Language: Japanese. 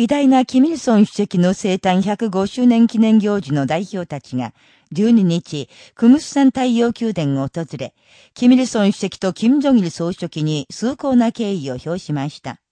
偉大なキミルソン主席の生誕105周年記念行事の代表たちが、12日、クムスサン太陽宮殿を訪れ、キミルソン主席とキム・ジョギル総書記に崇高な敬意を表しました。